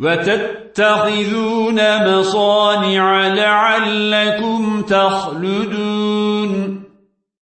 وتتخذون مصانع لعلكم تخلدون.